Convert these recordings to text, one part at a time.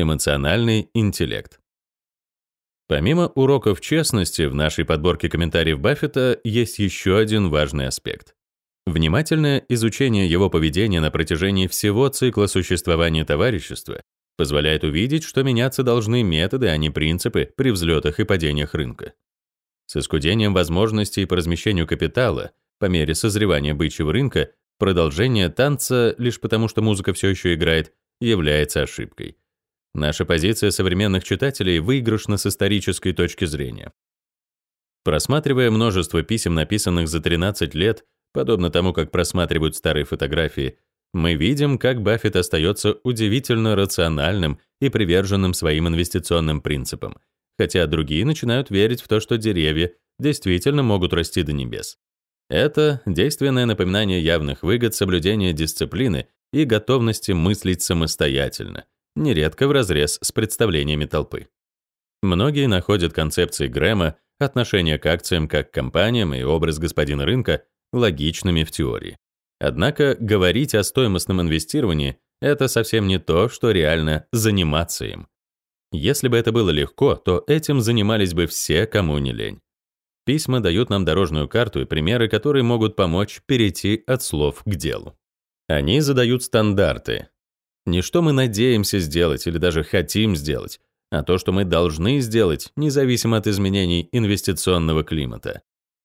Эмоциональный интеллект. Помимо уроков честности, в нашей подборке комментариев Баффета есть еще один важный аспект. Внимательное изучение его поведения на протяжении всего цикла существования товарищества позволяет увидеть, что меняться должны методы, а не принципы при взлетах и падениях рынка. С искудением возможностей по размещению капитала по мере созревания бычьего рынка продолжение танца лишь потому, что музыка все еще играет, является ошибкой. Наша позиция современных читателей выигрышна с исторической точки зрения. Просматривая множество писем, написанных за 13 лет, подобно тому, как просматривают старые фотографии, мы видим, как Баффет остается удивительно рациональным и приверженным своим инвестиционным принципам, хотя другие начинают верить в то, что деревья действительно могут расти до небес. Это действенное напоминание явных выгод соблюдения дисциплины и готовности мыслить самостоятельно, нередко вразрез с представлениями толпы. Многие находят концепции Грэма, отношение к акциям как к компаниям и образ господина рынка логичными в теории. Однако говорить о стоимостном инвестировании — это совсем не то, что реально заниматься им. Если бы это было легко, то этим занимались бы все, кому не лень. Письма дают нам дорожную карту и примеры, которые могут помочь перейти от слов к делу. Они задают стандарты. Не что мы надеемся сделать или даже хотим сделать, а то, что мы должны сделать, независимо от изменений инвестиционного климата.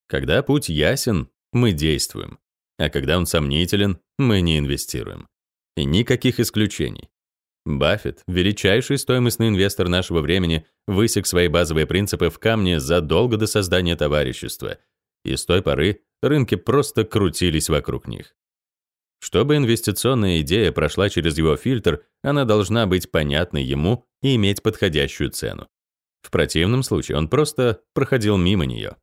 Когда путь ясен, мы действуем, а когда он сомнителен, мы не инвестируем. И никаких исключений. Баффет, величайший стоимостный инвестор нашего времени, высек свои базовые принципы в камне задолго до создания товарищества, и с той поры рынки просто крутились вокруг них. Чтобы инвестиционная идея прошла через его фильтр, она должна быть понятной ему и иметь подходящую цену. В противном случае он просто проходил мимо нее.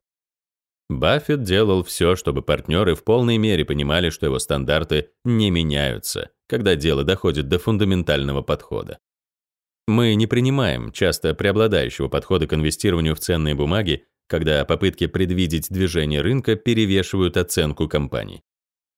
Баффет делал все, чтобы партнеры в полной мере понимали, что его стандарты не меняются, когда дело доходит до фундаментального подхода. Мы не принимаем часто преобладающего подхода к инвестированию в ценные бумаги, когда попытки предвидеть движение рынка перевешивают оценку компаний.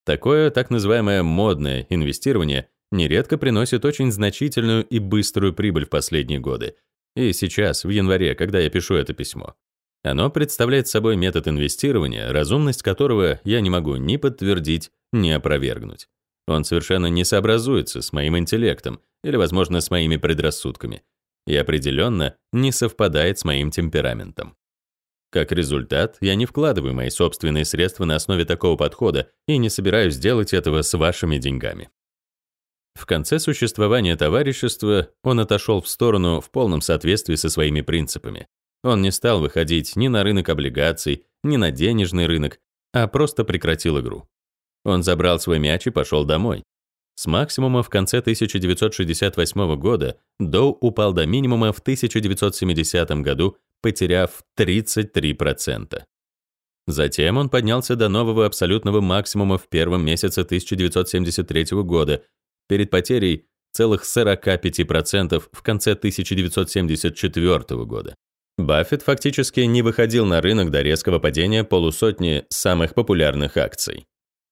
Такое так называемое модное инвестирование нередко приносит очень значительную и быструю прибыль в последние годы. И сейчас, в январе, когда я пишу это письмо. Оно представляет собой метод инвестирования, разумность которого я не могу ни подтвердить, ни опровергнуть. Он совершенно не сообразуется с моим интеллектом или, возможно, с моими предрассудками и определенно не совпадает с моим темпераментом. Как результат, я не вкладываю мои собственные средства на основе такого подхода и не собираюсь делать этого с вашими деньгами. В конце существования товарищества он отошел в сторону в полном соответствии со своими принципами. Он не стал выходить ни на рынок облигаций, ни на денежный рынок, а просто прекратил игру. Он забрал свой мяч и пошел домой. С максимума в конце 1968 года Доу упал до минимума в 1970 году, потеряв 33%. Затем он поднялся до нового абсолютного максимума в первом месяце 1973 года, перед потерей целых 45% в конце 1974 года. Баффет фактически не выходил на рынок до резкого падения полусотни самых популярных акций.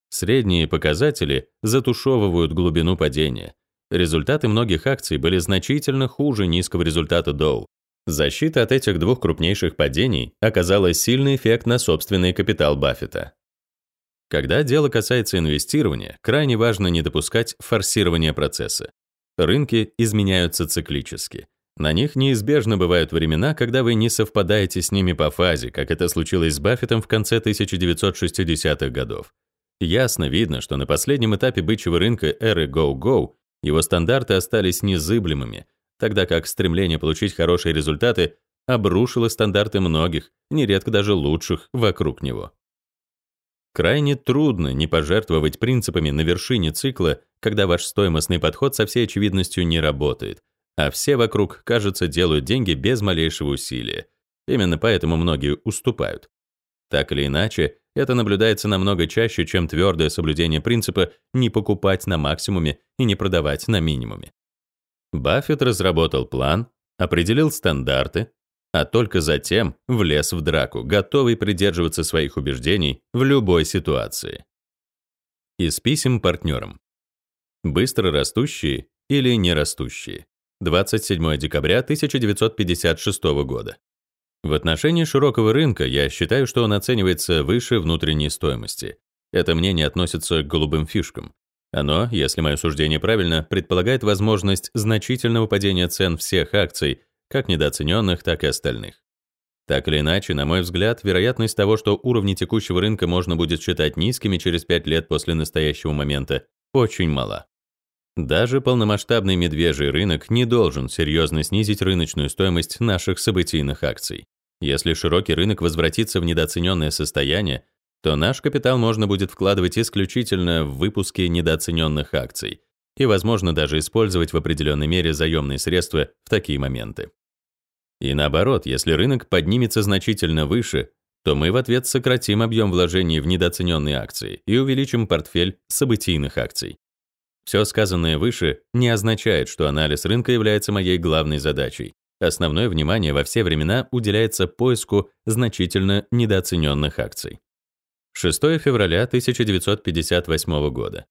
Средние показатели затушевывают глубину падения. Результаты многих акций были значительно хуже низкого результата Доу. Защита от этих двух крупнейших падений оказала сильный эффект на собственный капитал Баффета. Когда дело касается инвестирования, крайне важно не допускать форсирования процесса. Рынки изменяются циклически. На них неизбежно бывают времена, когда вы не совпадаете с ними по фазе, как это случилось с Баффетом в конце 1960-х годов. Ясно видно, что на последнем этапе бычьего рынка эры Go-Go его стандарты остались незыблемыми, тогда как стремление получить хорошие результаты обрушило стандарты многих, нередко даже лучших, вокруг него. Крайне трудно не пожертвовать принципами на вершине цикла, когда ваш стоимостный подход со всей очевидностью не работает, а все вокруг, кажется, делают деньги без малейшего усилия. Именно поэтому многие уступают. Так или иначе, это наблюдается намного чаще, чем твердое соблюдение принципа не покупать на максимуме и не продавать на минимуме. Баффет разработал план, определил стандарты, а только затем влез в драку, готовый придерживаться своих убеждений в любой ситуации. Из писем партнерам. Быстро растущие или не растущие. 27 декабря 1956 года. В отношении широкого рынка я считаю, что он оценивается выше внутренней стоимости. Это мнение относится к голубым фишкам. Оно, если мое суждение правильно, предполагает возможность значительного падения цен всех акций, как недооцененных, так и остальных. Так или иначе, на мой взгляд, вероятность того, что уровни текущего рынка можно будет считать низкими через 5 лет после настоящего момента, очень мала. Даже полномасштабный медвежий рынок не должен серьезно снизить рыночную стоимость наших событийных акций. Если широкий рынок возвратится в недооцененное состояние, то наш капитал можно будет вкладывать исключительно в выпуски недооцененных акций и, возможно, даже использовать в определенной мере заемные средства в такие моменты. И наоборот, если рынок поднимется значительно выше, то мы в ответ сократим объем вложений в недооцененные акции и увеличим портфель событийных акций. Все сказанное выше не означает, что анализ рынка является моей главной задачей. Основное внимание во все времена уделяется поиску значительно недооцененных акций. 6 февраля 1958 года.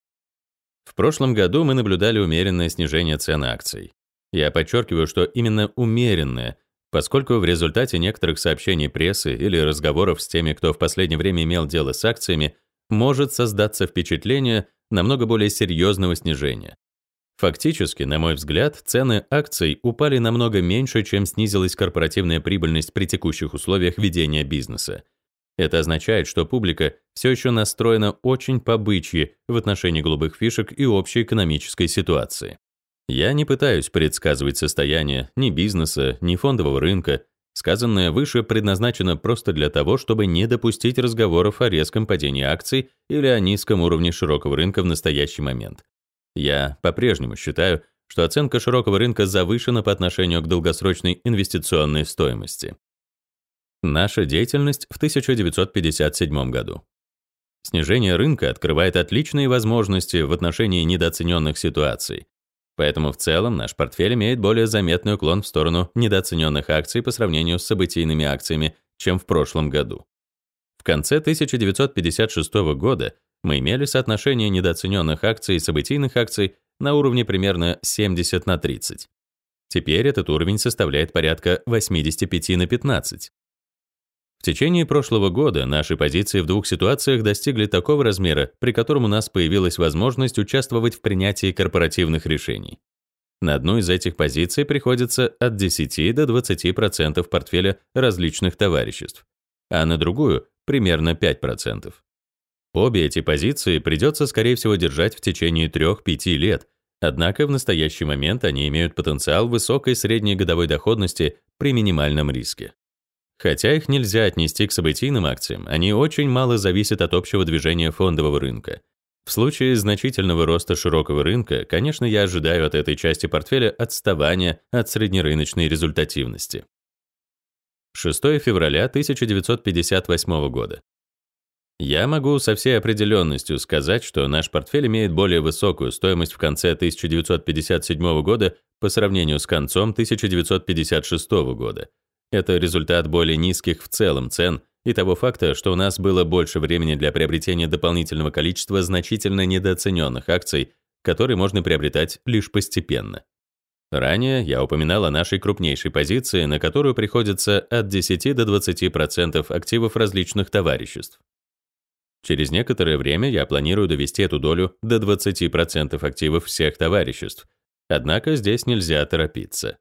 В прошлом году мы наблюдали умеренное снижение цен акций. Я подчеркиваю, что именно умеренное, поскольку в результате некоторых сообщений прессы или разговоров с теми, кто в последнее время имел дело с акциями, может создаться впечатление намного более серьезного снижения. Фактически, на мой взгляд, цены акций упали намного меньше, чем снизилась корпоративная прибыльность при текущих условиях ведения бизнеса. Это означает, что публика все еще настроена очень по-бычьи в отношении голубых фишек и общей экономической ситуации. Я не пытаюсь предсказывать состояние ни бизнеса, ни фондового рынка. Сказанное выше предназначено просто для того, чтобы не допустить разговоров о резком падении акций или о низком уровне широкого рынка в настоящий момент. Я по-прежнему считаю, что оценка широкого рынка завышена по отношению к долгосрочной инвестиционной стоимости. Наша деятельность в 1957 году. Снижение рынка открывает отличные возможности в отношении недооцененных ситуаций. Поэтому в целом наш портфель имеет более заметный уклон в сторону недооцененных акций по сравнению с событийными акциями, чем в прошлом году. В конце 1956 года мы имели соотношение недооцененных акций и событийных акций на уровне примерно 70 на 30. Теперь этот уровень составляет порядка 85 на 15. В течение прошлого года наши позиции в двух ситуациях достигли такого размера, при котором у нас появилась возможность участвовать в принятии корпоративных решений. На одну из этих позиций приходится от 10 до 20% портфеля различных товариществ, а на другую — примерно 5%. Обе эти позиции придется, скорее всего, держать в течение 3-5 лет, однако в настоящий момент они имеют потенциал высокой средней годовой доходности при минимальном риске. Хотя их нельзя отнести к событийным акциям, они очень мало зависят от общего движения фондового рынка. В случае значительного роста широкого рынка, конечно, я ожидаю от этой части портфеля отставания от среднерыночной результативности. 6 февраля 1958 года. Я могу со всей определенностью сказать, что наш портфель имеет более высокую стоимость в конце 1957 года по сравнению с концом 1956 года, это результат более низких в целом цен и того факта, что у нас было больше времени для приобретения дополнительного количества значительно недооцененных акций, которые можно приобретать лишь постепенно. Ранее я упоминал о нашей крупнейшей позиции, на которую приходится от 10 до 20% активов различных товариществ. Через некоторое время я планирую довести эту долю до 20% активов всех товариществ. Однако здесь нельзя торопиться.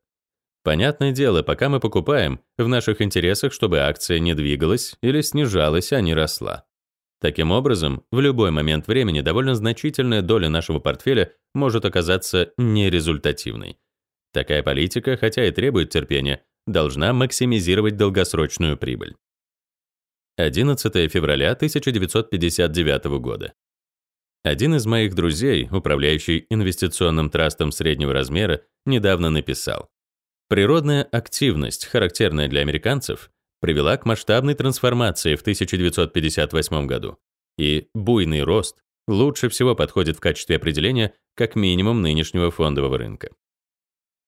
Понятное дело, пока мы покупаем, в наших интересах, чтобы акция не двигалась или снижалась, а не росла. Таким образом, в любой момент времени довольно значительная доля нашего портфеля может оказаться нерезультативной. Такая политика, хотя и требует терпения, должна максимизировать долгосрочную прибыль. 11 февраля 1959 года. Один из моих друзей, управляющий инвестиционным трастом среднего размера, недавно написал: Природная активность, характерная для американцев, привела к масштабной трансформации в 1958 году. И буйный рост лучше всего подходит в качестве определения как минимум нынешнего фондового рынка.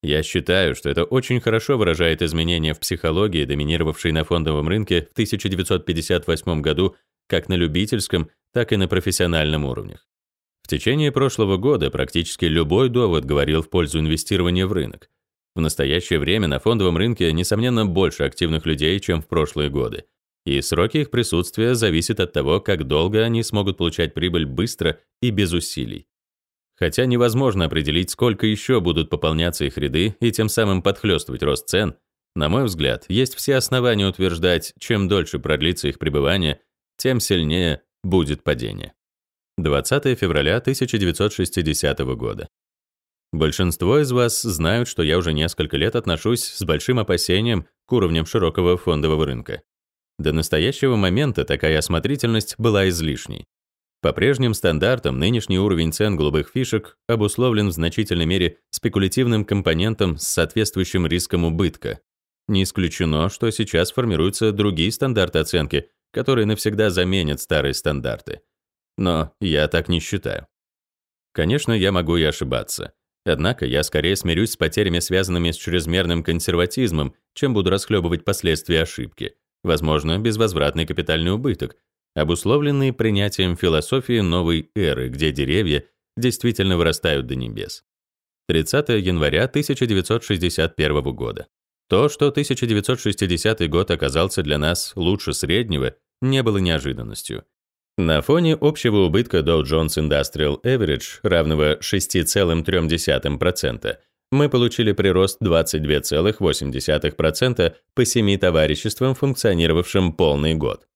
Я считаю, что это очень хорошо выражает изменения в психологии, доминировавшей на фондовом рынке в 1958 году как на любительском, так и на профессиональном уровнях. В течение прошлого года практически любой довод говорил в пользу инвестирования в рынок, В настоящее время на фондовом рынке, несомненно, больше активных людей, чем в прошлые годы. И сроки их присутствия зависят от того, как долго они смогут получать прибыль быстро и без усилий. Хотя невозможно определить, сколько еще будут пополняться их ряды и тем самым подхлестывать рост цен, на мой взгляд, есть все основания утверждать, чем дольше продлится их пребывание, тем сильнее будет падение. 20 февраля 1960 года. Большинство из вас знают, что я уже несколько лет отношусь с большим опасением к уровням широкого фондового рынка. До настоящего момента такая осмотрительность была излишней. По прежним стандартам нынешний уровень цен голубых фишек обусловлен в значительной мере спекулятивным компонентом с соответствующим риском убытка. Не исключено, что сейчас формируются другие стандарты оценки, которые навсегда заменят старые стандарты. Но я так не считаю. Конечно, я могу и ошибаться. Однако я скорее смирюсь с потерями, связанными с чрезмерным консерватизмом, чем буду расхлебывать последствия ошибки, возможно, безвозвратный капитальный убыток, обусловленный принятием философии новой эры, где деревья действительно вырастают до небес. 30 января 1961 года. То, что 1960 год оказался для нас лучше среднего, не было неожиданностью. На фоне общего убытка Dow Jones Industrial Average, равного 6,3%, мы получили прирост 22,8% по семи товариществам, функционировавшим полный год.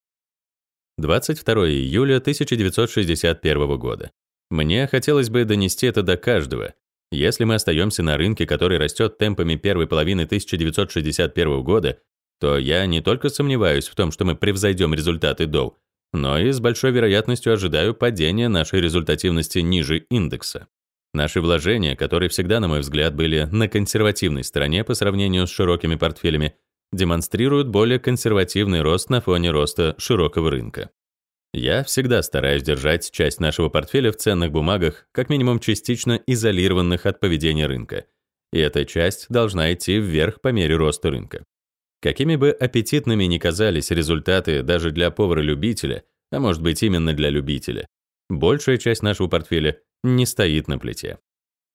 22 июля 1961 года. Мне хотелось бы донести это до каждого. Если мы остаемся на рынке, который растет темпами первой половины 1961 года, то я не только сомневаюсь в том, что мы превзойдем результаты Dow, но и с большой вероятностью ожидаю падения нашей результативности ниже индекса. Наши вложения, которые всегда, на мой взгляд, были на консервативной стороне по сравнению с широкими портфелями, демонстрируют более консервативный рост на фоне роста широкого рынка. Я всегда стараюсь держать часть нашего портфеля в ценных бумагах, как минимум частично изолированных от поведения рынка, и эта часть должна идти вверх по мере роста рынка. Какими бы аппетитными ни казались результаты даже для повара-любителя, а может быть именно для любителя, большая часть нашего портфеля не стоит на плите.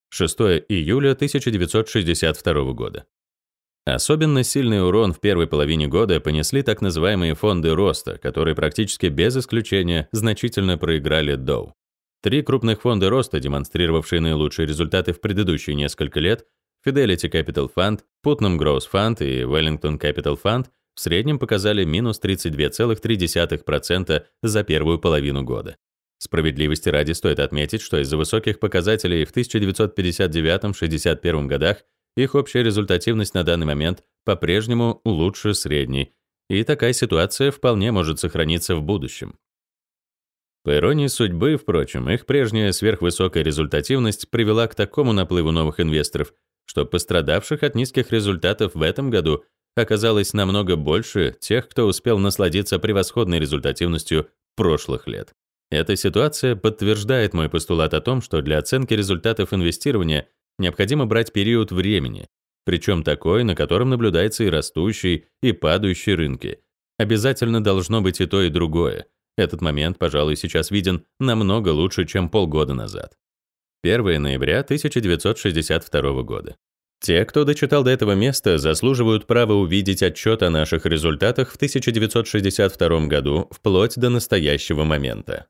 6 июля 1962 года. Особенно сильный урон в первой половине года понесли так называемые фонды роста, которые практически без исключения значительно проиграли Dow. Три крупных фонда роста, демонстрировавшие наилучшие результаты в предыдущие несколько лет, Fidelity Capital Fund, Putnam Growth Fund и Wellington Capital Fund в среднем показали минус 32,3% за первую половину года. Справедливости ради стоит отметить, что из-за высоких показателей в 1959-61 годах их общая результативность на данный момент по-прежнему лучше средней, и такая ситуация вполне может сохраниться в будущем. По иронии судьбы, впрочем, их прежняя сверхвысокая результативность привела к такому наплыву новых инвесторов, что пострадавших от низких результатов в этом году оказалось намного больше тех, кто успел насладиться превосходной результативностью прошлых лет. Эта ситуация подтверждает мой постулат о том, что для оценки результатов инвестирования необходимо брать период времени, причем такой, на котором наблюдается и растущий, и падающий рынки. Обязательно должно быть и то, и другое. Этот момент, пожалуй, сейчас виден намного лучше, чем полгода назад. 1 ноября 1962 года. Те, кто дочитал до этого места, заслуживают права увидеть отчет о наших результатах в 1962 году вплоть до настоящего момента.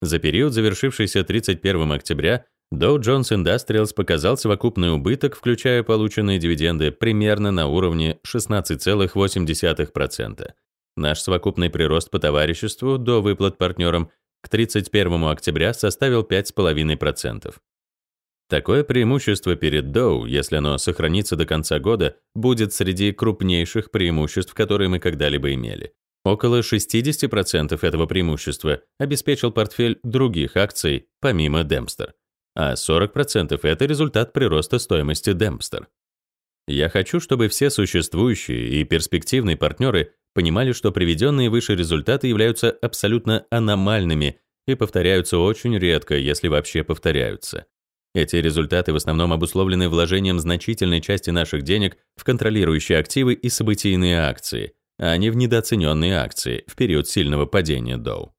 За период, завершившийся 31 октября, Dow Jones Industrials показал совокупный убыток, включая полученные дивиденды, примерно на уровне 16,8%. Наш совокупный прирост по товариществу до выплат партнерам к 31 октября составил 5,5%. Такое преимущество перед Dow, если оно сохранится до конца года, будет среди крупнейших преимуществ, которые мы когда-либо имели. Около 60% этого преимущества обеспечил портфель других акций, помимо Dempster, а 40% — это результат прироста стоимости Dempster. Я хочу, чтобы все существующие и перспективные партнеры понимали, что приведенные выше результаты являются абсолютно аномальными и повторяются очень редко, если вообще повторяются. Эти результаты в основном обусловлены вложением значительной части наших денег в контролирующие активы и событийные акции, а не в недооцененные акции в период сильного падения Dow.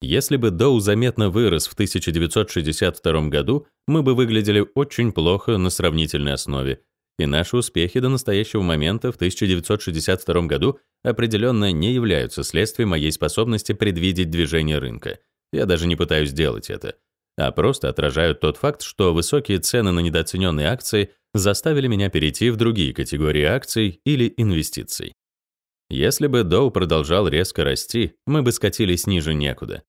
Если бы Dow заметно вырос в 1962 году, мы бы выглядели очень плохо на сравнительной основе, и наши успехи до настоящего момента в 1962 году определенно не являются следствием моей способности предвидеть движение рынка. Я даже не пытаюсь сделать это, а просто отражают тот факт, что высокие цены на недооцененные акции заставили меня перейти в другие категории акций или инвестиций. Если бы Dow продолжал резко расти, мы бы скатились ниже некуда.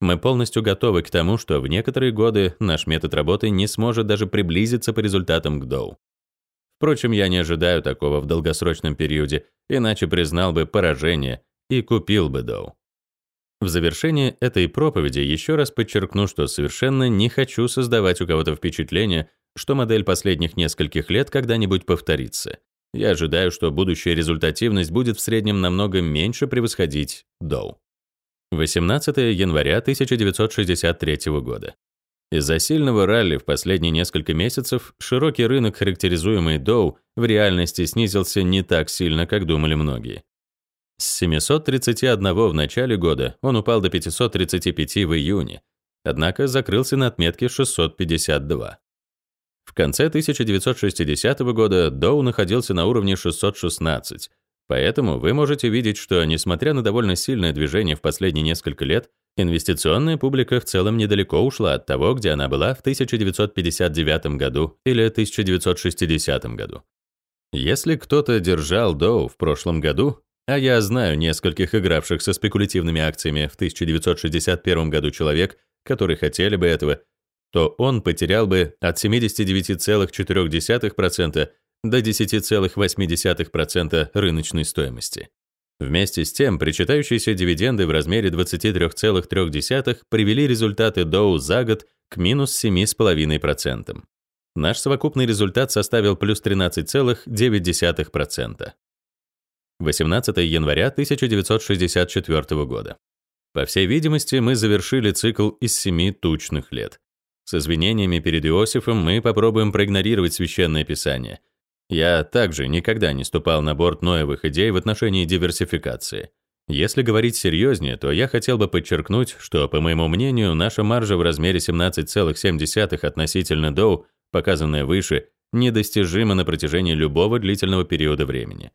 Мы полностью готовы к тому, что в некоторые годы наш метод работы не сможет даже приблизиться по результатам к Dow. Впрочем, я не ожидаю такого в долгосрочном периоде, иначе признал бы поражение и купил бы Dow. В завершение этой проповеди еще раз подчеркну, что совершенно не хочу создавать у кого-то впечатление, что модель последних нескольких лет когда-нибудь повторится. Я ожидаю, что будущая результативность будет в среднем намного меньше превосходить Dow. 18 января 1963 года. Из-за сильного ралли в последние несколько месяцев широкий рынок, характеризуемый Dow, в реальности снизился не так сильно, как думали многие. С 731 в начале года он упал до 535 в июне, однако закрылся на отметке 652. В конце 1960 года Dow находился на уровне 616, поэтому вы можете видеть, что, несмотря на довольно сильное движение в последние несколько лет, инвестиционная публика в целом недалеко ушла от того, где она была в 1959 году или 1960 году. Если кто-то держал Dow в прошлом году, а я знаю нескольких игравших со спекулятивными акциями в 1961 году человек, которые хотели бы этого, то он потерял бы от 79,4% до 10,8% рыночной стоимости. Вместе с тем, причитающиеся дивиденды в размере 23,3 привели результаты Dow за год к минус 7,5%. Наш совокупный результат составил плюс 13,9%. 18 января 1964 года. По всей видимости, мы завершили цикл из семи тучных лет. С извинениями перед Иосифом мы попробуем проигнорировать священное писание. Я также никогда не ступал на борт Ноевых идей в отношении диверсификации. Если говорить серьезнее, то я хотел бы подчеркнуть, что, по моему мнению, наша маржа в размере 17,7 относительно Dow, показанная выше, недостижима на протяжении любого длительного периода времени.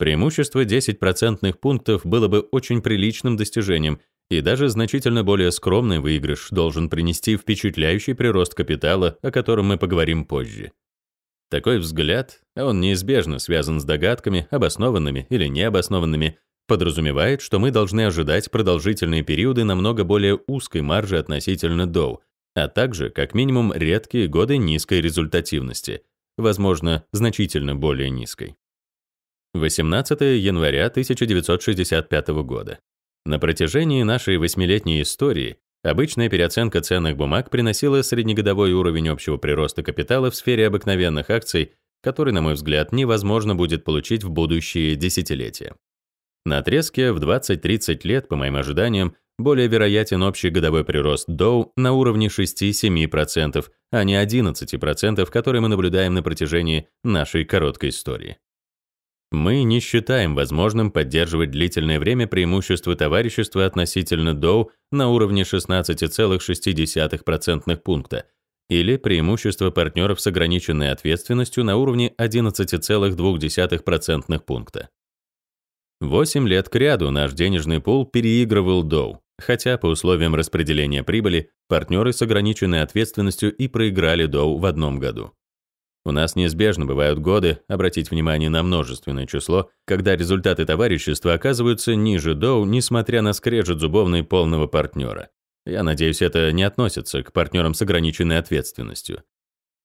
Преимущество 10% пунктов было бы очень приличным достижением, и даже значительно более скромный выигрыш должен принести впечатляющий прирост капитала, о котором мы поговорим позже. Такой взгляд, он неизбежно связан с догадками, обоснованными или необоснованными, подразумевает, что мы должны ожидать продолжительные периоды намного более узкой маржи относительно Dow, а также, как минимум, редкие годы низкой результативности, возможно, значительно более низкой. 18 января 1965 года. На протяжении нашей восьмилетней истории обычная переоценка ценных бумаг приносила среднегодовой уровень общего прироста капитала в сфере обыкновенных акций, который, на мой взгляд, невозможно будет получить в будущие десятилетия. На отрезке в 20-30 лет, по моим ожиданиям, более вероятен общий годовой прирост Dow на уровне 6-7%, а не 11%, который мы наблюдаем на протяжении нашей короткой истории. Мы не считаем возможным поддерживать длительное время преимущество товарищества относительно Dow на уровне 16,6% пункта или преимущество партнеров с ограниченной ответственностью на уровне 11,2% пункта. Восемь лет кряду наш денежный пул переигрывал Dow, хотя по условиям распределения прибыли партнеры с ограниченной ответственностью и проиграли Dow в одном году. У нас неизбежно бывают годы, обратить внимание на множественное число, когда результаты товарищества оказываются ниже Доу, несмотря на скрежет зубовный полного партнера. Я надеюсь, это не относится к партнерам с ограниченной ответственностью.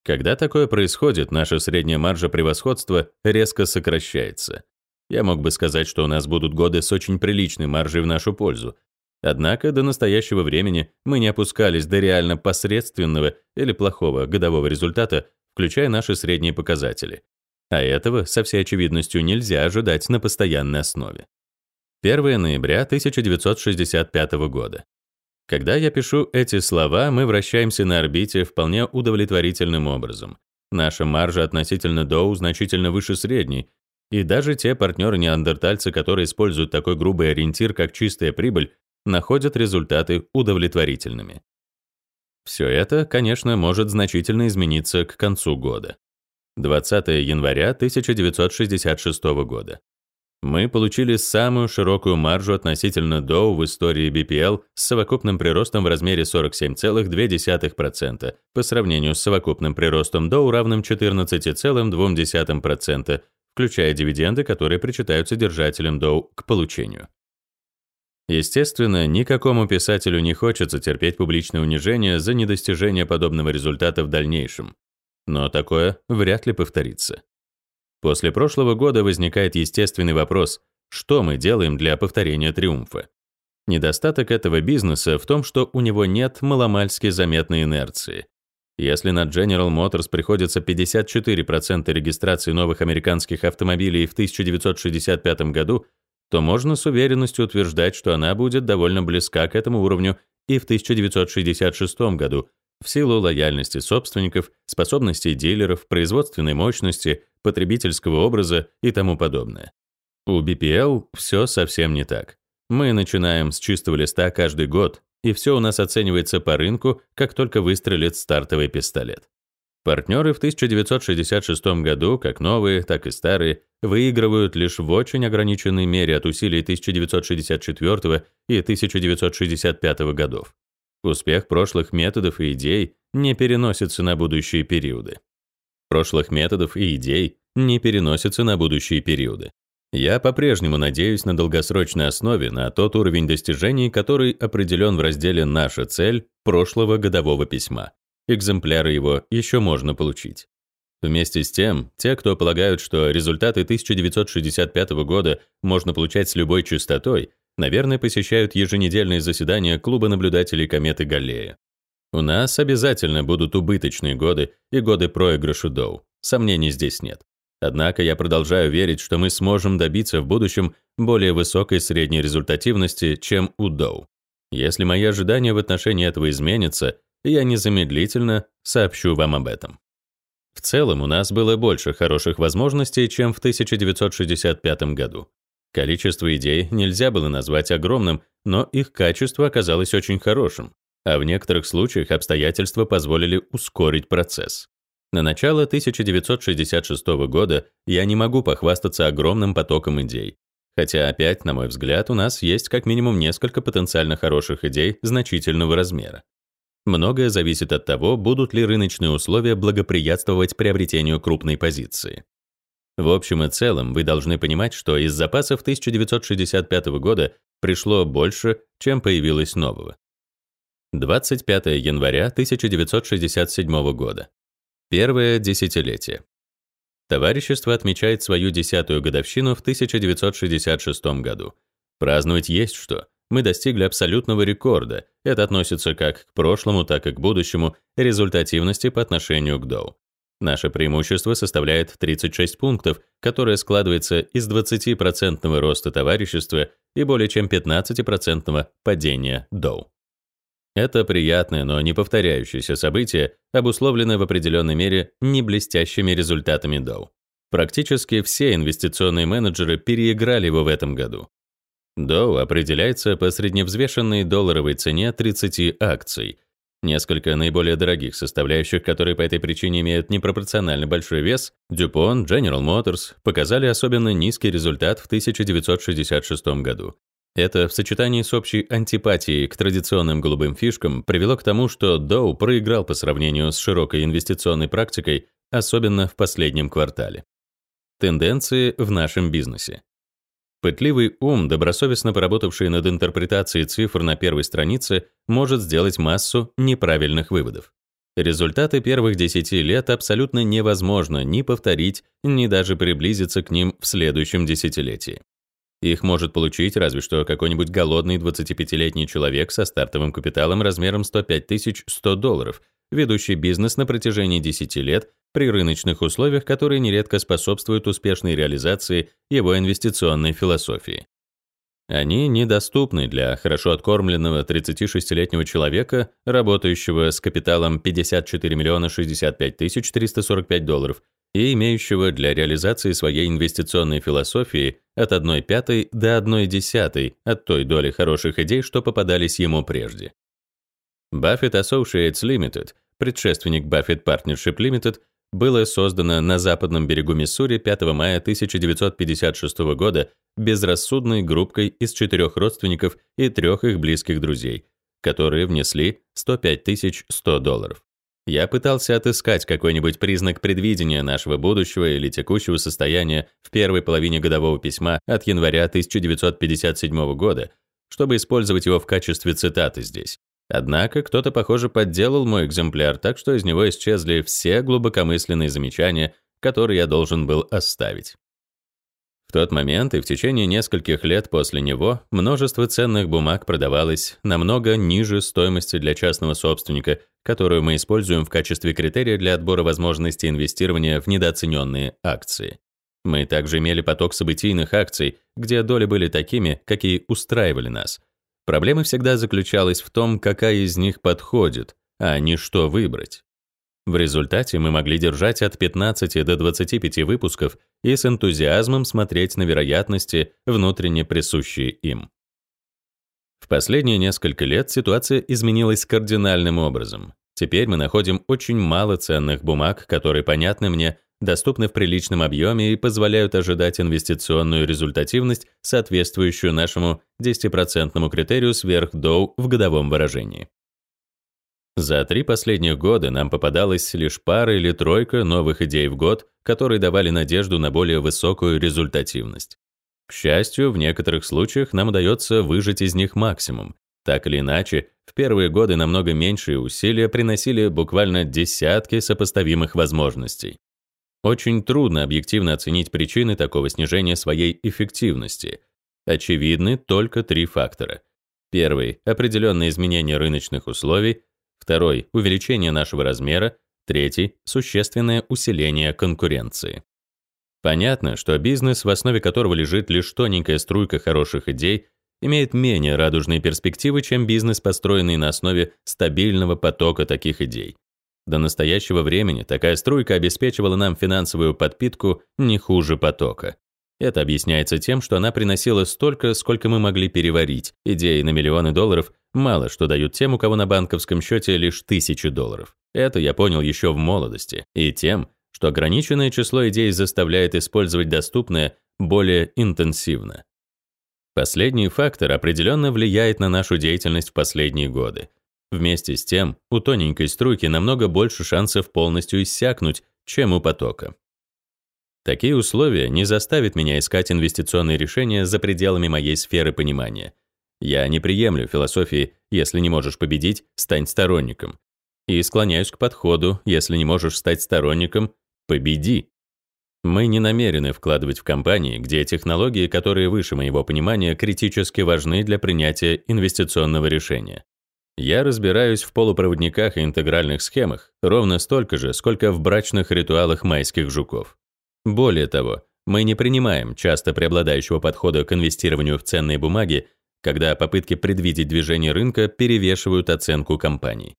Когда такое происходит, наша средняя маржа превосходства резко сокращается. Я мог бы сказать, что у нас будут годы с очень приличной маржей в нашу пользу. Однако до настоящего времени мы не опускались до реально посредственного или плохого годового результата включая наши средние показатели. А этого, со всей очевидностью, нельзя ожидать на постоянной основе. 1 ноября 1965 года. Когда я пишу эти слова, мы вращаемся на орбите вполне удовлетворительным образом. Наша маржа относительно Доу значительно выше средней, и даже те партнеры-неандертальцы, которые используют такой грубый ориентир, как чистая прибыль, находят результаты удовлетворительными. Все это, конечно, может значительно измениться к концу года. 20 января 1966 года. Мы получили самую широкую маржу относительно Dow в истории BPL с совокупным приростом в размере 47,2% по сравнению с совокупным приростом Dow равным 14,2%, включая дивиденды, которые причитаются держателям Dow к получению. Естественно, никакому писателю не хочется терпеть публичное унижение за недостижение подобного результата в дальнейшем. Но такое вряд ли повторится. После прошлого года возникает естественный вопрос, что мы делаем для повторения триумфа? Недостаток этого бизнеса в том, что у него нет маломальски заметной инерции. Если на General Motors приходится 54% регистрации новых американских автомобилей в 1965 году, то можно с уверенностью утверждать, что она будет довольно близка к этому уровню и в 1966 году, в силу лояльности собственников, способностей дилеров, производственной мощности, потребительского образа и тому подобное. У BPL все совсем не так. Мы начинаем с чистого листа каждый год, и все у нас оценивается по рынку, как только выстрелит стартовый пистолет. Партнеры в 1966 году, как новые, так и старые, выигрывают лишь в очень ограниченной мере от усилий 1964 и 1965 годов. Успех прошлых методов и идей не переносится на будущие периоды. Прошлых методов и идей не переносится на будущие периоды. Я по-прежнему надеюсь на долгосрочной основе на тот уровень достижений, который определен в разделе «Наша цель» прошлого годового письма. Экземпляры его еще можно получить. Вместе с тем, те, кто полагают, что результаты 1965 года можно получать с любой частотой, наверное, посещают еженедельные заседания клуба наблюдателей кометы Галлея. У нас обязательно будут убыточные годы и годы проигрыша Доу. Сомнений здесь нет. Однако я продолжаю верить, что мы сможем добиться в будущем более высокой средней результативности, чем у Доу. Если мои ожидания в отношении этого изменятся, я незамедлительно сообщу вам об этом. В целом у нас было больше хороших возможностей, чем в 1965 году. Количество идей нельзя было назвать огромным, но их качество оказалось очень хорошим, а в некоторых случаях обстоятельства позволили ускорить процесс. На начало 1966 года я не могу похвастаться огромным потоком идей. Хотя опять, на мой взгляд, у нас есть как минимум несколько потенциально хороших идей значительного размера. Многое зависит от того, будут ли рыночные условия благоприятствовать приобретению крупной позиции. В общем и целом, вы должны понимать, что из запасов 1965 года пришло больше, чем появилось нового. 25 января 1967 года. Первое десятилетие. Товарищество отмечает свою десятую годовщину в 1966 году. Праздновать есть что. Мы достигли абсолютного рекорда. Это относится как к прошлому, так и к будущему результативности по отношению к Доу. Наше преимущество составляет 36 пунктов, которое складывается из 20% роста товарищества и более чем 15% падения Доу. Это приятное, но не повторяющееся событие, обусловленное в определенной мере не блестящими результатами Доу. Практически все инвестиционные менеджеры переиграли его в этом году. Доу определяется по средневзвешенной долларовой цене 30 акций, Несколько наиболее дорогих составляющих, которые по этой причине имеют непропорционально большой вес, DuPont, General Motors, показали особенно низкий результат в 1966 году. Это в сочетании с общей антипатией к традиционным голубым фишкам привело к тому, что Dow проиграл по сравнению с широкой инвестиционной практикой, особенно в последнем квартале. Тенденции в нашем бизнесе. Пытливый ум, добросовестно поработавший над интерпретацией цифр на первой странице, может сделать массу неправильных выводов. Результаты первых 10 лет абсолютно невозможно ни повторить, ни даже приблизиться к ним в следующем десятилетии. Их может получить разве что какой-нибудь голодный 25-летний человек со стартовым капиталом размером 105 100 долларов, ведущий бизнес на протяжении 10 лет при рыночных условиях, которые нередко способствуют успешной реализации его инвестиционной философии. Они недоступны для хорошо откормленного 36-летнего человека, работающего с капиталом 54 миллиона 65 тысяч 345 долларов и имеющего для реализации своей инвестиционной философии от 1 пятой до 1 десятой от той доли хороших идей, что попадались ему прежде. Buffett Associates Limited, предшественник Buffett Partnership Limited, было создано на западном берегу Миссури 5 мая 1956 года безрассудной группкой из четырех родственников и трех их близких друзей, которые внесли 105 100 долларов. Я пытался отыскать какой-нибудь признак предвидения нашего будущего или текущего состояния в первой половине годового письма от января 1957 года, чтобы использовать его в качестве цитаты здесь. Однако кто-то, похоже, подделал мой экземпляр так, что из него исчезли все глубокомысленные замечания, которые я должен был оставить. В тот момент и в течение нескольких лет после него множество ценных бумаг продавалось намного ниже стоимости для частного собственника, которую мы используем в качестве критерия для отбора возможности инвестирования в недооцененные акции. Мы также имели поток событийных акций, где доли были такими, какие устраивали нас – Проблема всегда заключалась в том, какая из них подходит, а не что выбрать. В результате мы могли держать от 15 до 25 выпусков и с энтузиазмом смотреть на вероятности, внутренне присущие им. В последние несколько лет ситуация изменилась кардинальным образом. Теперь мы находим очень мало ценных бумаг, которые понятны мне доступны в приличном объеме и позволяют ожидать инвестиционную результативность, соответствующую нашему 10% критерию сверх Dow в годовом выражении. За три последних года нам попадалось лишь пара или тройка новых идей в год, которые давали надежду на более высокую результативность. К счастью, в некоторых случаях нам удается выжать из них максимум. Так или иначе, в первые годы намного меньшие усилия приносили буквально десятки сопоставимых возможностей. Очень трудно объективно оценить причины такого снижения своей эффективности. Очевидны только три фактора. Первый – определенные изменения рыночных условий. Второй – увеличение нашего размера. Третий – существенное усиление конкуренции. Понятно, что бизнес, в основе которого лежит лишь тоненькая струйка хороших идей, имеет менее радужные перспективы, чем бизнес, построенный на основе стабильного потока таких идей. До настоящего времени такая струйка обеспечивала нам финансовую подпитку не хуже потока. Это объясняется тем, что она приносила столько, сколько мы могли переварить. Идеи на миллионы долларов мало что дают тем, у кого на банковском счете лишь тысячи долларов. Это я понял еще в молодости. И тем, что ограниченное число идей заставляет использовать доступное более интенсивно. Последний фактор определенно влияет на нашу деятельность в последние годы. Вместе с тем, у тоненькой струйки намного больше шансов полностью иссякнуть, чем у потока. Такие условия не заставят меня искать инвестиционные решения за пределами моей сферы понимания. Я не приемлю философии «если не можешь победить, стань сторонником». И склоняюсь к подходу «если не можешь стать сторонником, победи». Мы не намерены вкладывать в компании, где технологии, которые выше моего понимания, критически важны для принятия инвестиционного решения. Я разбираюсь в полупроводниках и интегральных схемах ровно столько же, сколько в брачных ритуалах майских жуков. Более того, мы не принимаем часто преобладающего подхода к инвестированию в ценные бумаги, когда попытки предвидеть движение рынка перевешивают оценку компаний.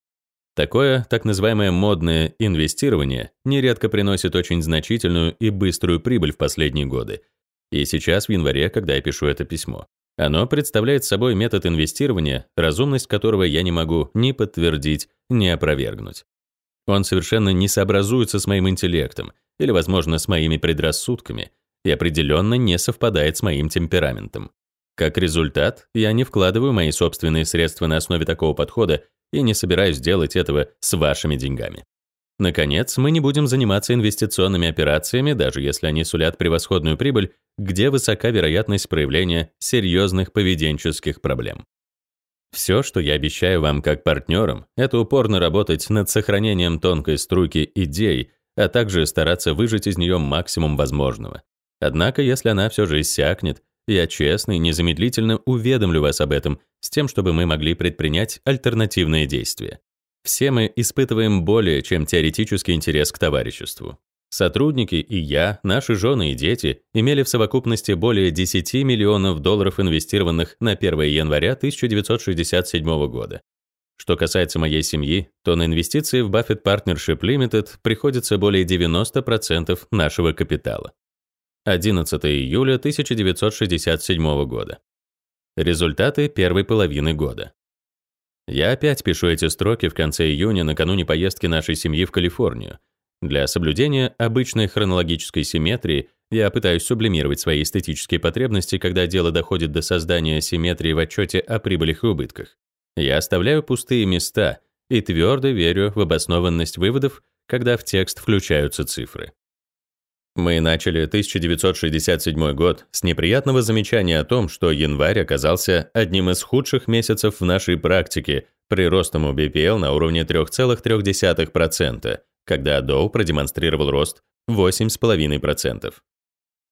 Такое так называемое модное инвестирование нередко приносит очень значительную и быструю прибыль в последние годы. И сейчас, в январе, когда я пишу это письмо. Оно представляет собой метод инвестирования, разумность которого я не могу ни подтвердить, ни опровергнуть. Он совершенно не сообразуется с моим интеллектом или, возможно, с моими предрассудками и определенно не совпадает с моим темпераментом. Как результат, я не вкладываю мои собственные средства на основе такого подхода и не собираюсь делать этого с вашими деньгами. Наконец, мы не будем заниматься инвестиционными операциями, даже если они сулят превосходную прибыль, где высока вероятность проявления серьезных поведенческих проблем. Все, что я обещаю вам как партнерам, это упорно работать над сохранением тонкой струйки идей, а также стараться выжать из нее максимум возможного. Однако, если она все же иссякнет, я честно и незамедлительно уведомлю вас об этом, с тем, чтобы мы могли предпринять альтернативные действия. Все мы испытываем более чем теоретический интерес к товариществу. Сотрудники и я, наши жены и дети имели в совокупности более 10 миллионов долларов, инвестированных на 1 января 1967 года. Что касается моей семьи, то на инвестиции в Buffett Partnership Limited приходится более 90% нашего капитала. 11 июля 1967 года. Результаты первой половины года. Я опять пишу эти строки в конце июня накануне поездки нашей семьи в Калифорнию. Для соблюдения обычной хронологической симметрии я пытаюсь сублимировать свои эстетические потребности, когда дело доходит до создания симметрии в отчете о прибылях и убытках. Я оставляю пустые места и твердо верю в обоснованность выводов, когда в текст включаются цифры. Мы начали 1967 год с неприятного замечания о том, что январь оказался одним из худших месяцев в нашей практике при ростом у BPL на уровне 3,3%, когда Dow продемонстрировал рост 8,5%.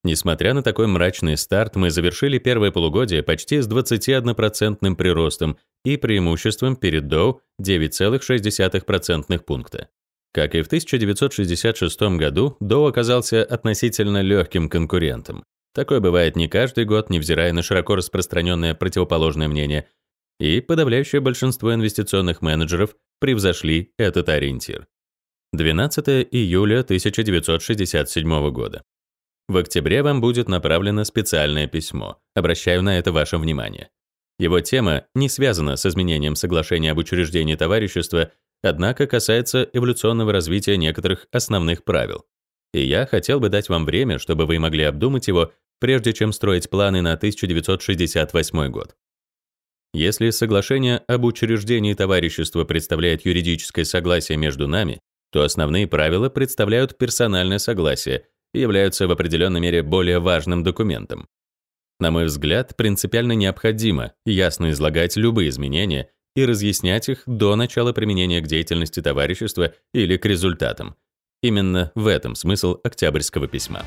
Несмотря на такой мрачный старт, мы завершили первое полугодие почти с 21% приростом и преимуществом перед Dow 9,6% пункта. Как и в 1966 году, Dow оказался относительно легким конкурентом. Такое бывает не каждый год, невзирая на широко распространенное противоположное мнение, и подавляющее большинство инвестиционных менеджеров превзошли этот ориентир. 12 июля 1967 года. В октябре вам будет направлено специальное письмо. Обращаю на это ваше внимание. Его тема не связана с изменением соглашения об учреждении товарищества, однако касается эволюционного развития некоторых основных правил. И я хотел бы дать вам время, чтобы вы могли обдумать его, прежде чем строить планы на 1968 год. Если соглашение об учреждении товарищества представляет юридическое согласие между нами, то основные правила представляют персональное согласие и являются в определенной мере более важным документом. На мой взгляд, принципиально необходимо ясно излагать любые изменения и разъяснять их до начала применения к деятельности товарищества или к результатам. Именно в этом смысл Октябрьского письма.